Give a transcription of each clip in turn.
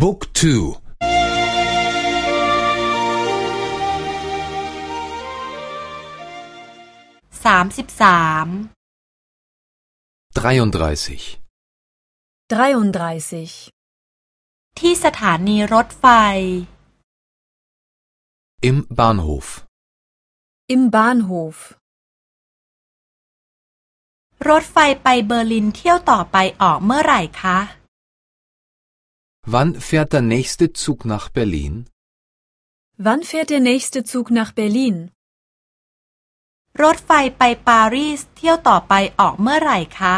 Book 2สามสิบสาม33 33. ที่สถานีรถไฟ Im Bahnhof Im Bahnhof. รถไฟไปเบอร์ลินเที่ยวต่อไปออกเมื่อไหร่คะ Wann fährt der nächste Zug nach Berlin? Wann fährt der nächste Zug nach Berlin? รถไฟไปปารีสเที่ยวต่อไปออกเมื่อไหร่คะ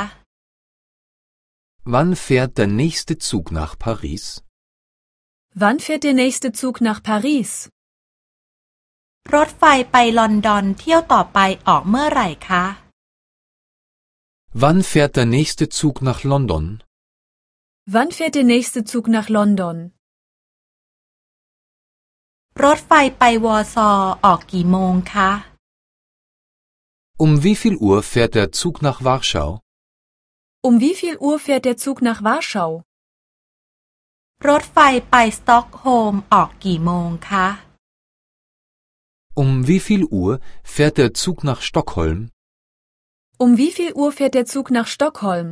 Wann fährt der nächste Zug nach Paris? Wann fährt der nächste Zug nach Paris? รถไฟไปลอนดอนเที่ยวต่อไปออกเมื่อไหร่คะ Wann fährt der nächste Zug nach London? Wann fährt der nächste Zug nach London? รถไฟไปวอร์ซอออกกี่โมงคะ Um wie viel Uhr fährt der Zug nach Warschau? Um wie viel Uhr fährt der Zug nach Warschau? รถไฟไปสต็อกโฮล์มออกกี่โมงคะ Um wie viel Uhr fährt der Zug nach Stockholm? Um wie viel Uhr fährt der Zug nach Stockholm?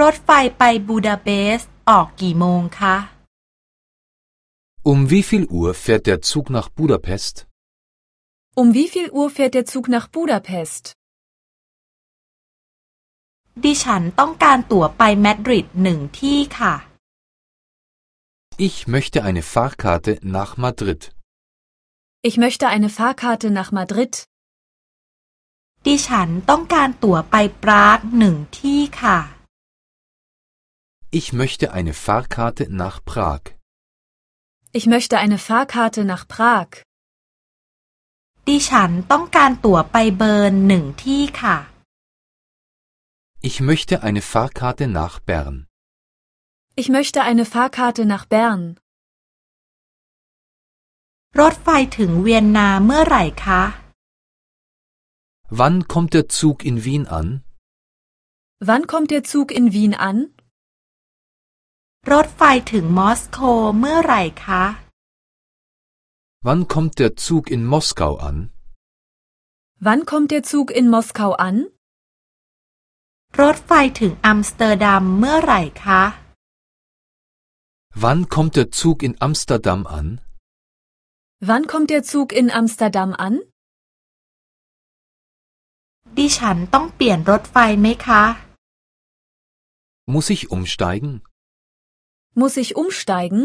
รถไฟไปบูดาเปสต์ออกกี่โมงคะ Um wie viel Uhr fährt der Zug nach Budapest? Um wie viel Uhr fährt der Zug nach Budapest? ดิฉันต้องการตั๋วไปมาดริดหนึ่งที่ค่ะ Ich möchte eine Fahrkarte nach Madrid. Ich möchte eine Fahrkarte nach Madrid. ดิฉันต้องการตั๋วไปปรากหนึ่งที่ค่ะ Ich möchte eine Fahrkarte nach Prag. Ich möchte eine Fahrkarte nach Prag. ดิฉันต้องการตั๋วไปเบิร์นหนึ่งที่ค่ะ Ich möchte eine Fahrkarte nach Bern. Ich möchte eine Fahrkarte nach Bern. รถไฟถึงเวียนนาเมื่อไหร่คะ Wann kommt der Zug in Wien an? Wann kommt der Zug in Wien an? รถไฟถึงมอสโกเมื่อไหร่คะ Wann kommt der Zug in Moskau an? Wann kommt der Zug in Moskau an? รถไฟถึงอัมสเตอร์ดัมเมื่อไหร่คะ Wann kommt der Zug in Amsterdam an? Wann kommt der Zug in Amsterdam an? ดิฉันต้องเปลี่ยนรถไฟไหมคะ Muss ich umsteigen? Muss ich umsteigen?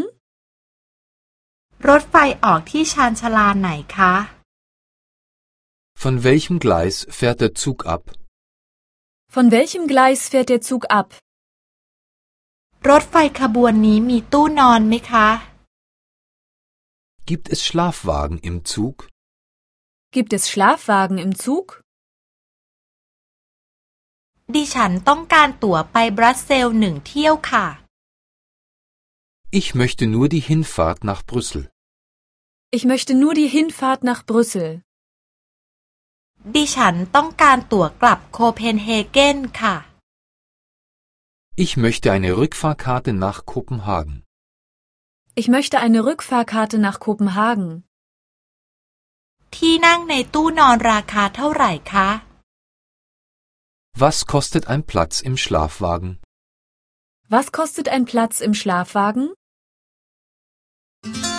รถไฟออกที่ชานชาลาไหนคะ Von welchem Gleis fährt der Zug ab? Von welchem Gleis fährt der Zug ab? รถไฟขบวนนี้มีตู้นอนไหมคะ Gibt es Schlafwagen im Zug? Gibt es Schlafwagen im Zug? ดิฉันต้องการตั๋วไปบรัสเซลหนึ่งเที่ยวค่ะ Ich möchte nur die Hinfahrt nach Brüssel. Ich möchte nur die Hinfahrt nach Brüssel. ดิฉันต้องการตั๋วกลับโคเพนเฮเกนค่ะ Ich möchte eine Rückfahrkarte nach Kopenhagen. Ich möchte eine Rückfahrkarte nach Kopenhagen. ที่นั่งในตู้นอนราคาเท่าไหร่คะ Was kostet ein Platz im Schlafwagen? Was kostet ein Platz im Schlafwagen? Thank you.